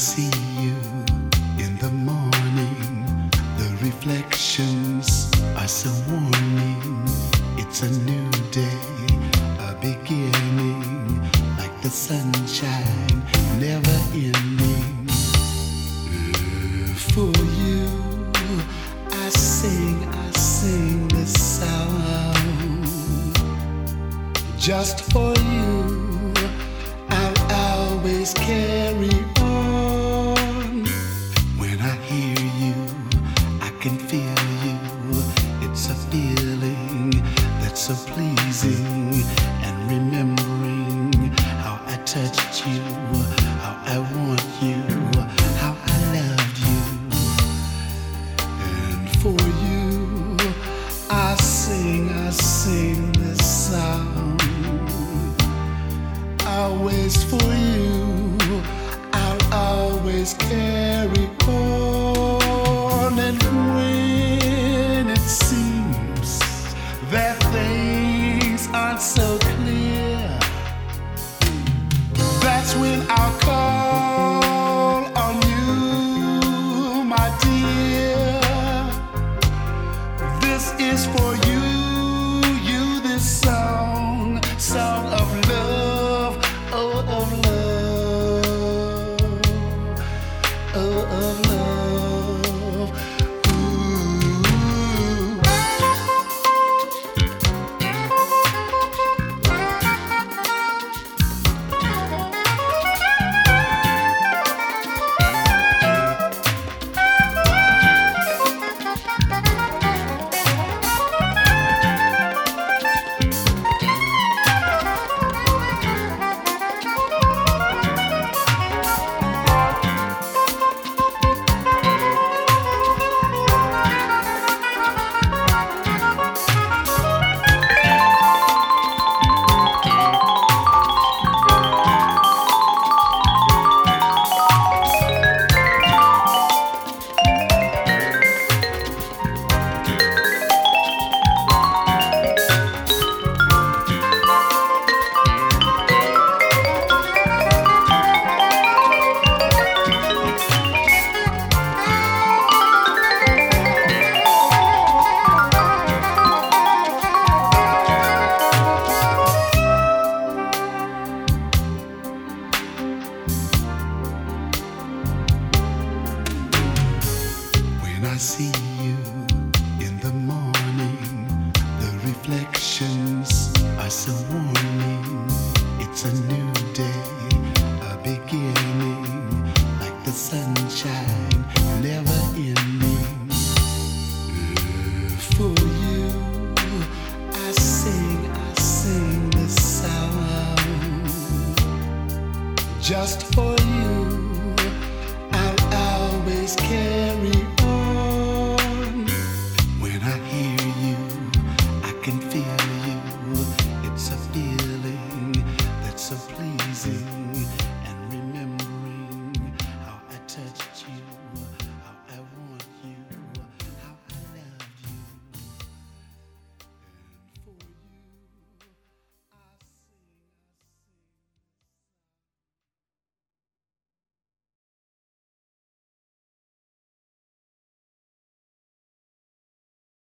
see you in the morning, the reflections are so warming. It's a new day, a beginning, like the sunshine, never ending. For you, I sing, I sing this song. Just for you, I'll always carry feeling that's so pleasing. And remembering how I touched you, how I want you, how I loved you. And for you, I sing, I sing this song. Always for you, I'll always carry that things aren't so clear, that's when I'll call on you, my dear. This is for you, you, this song, song of love, oh, of love, oh, of love. Just for you, I'll always carry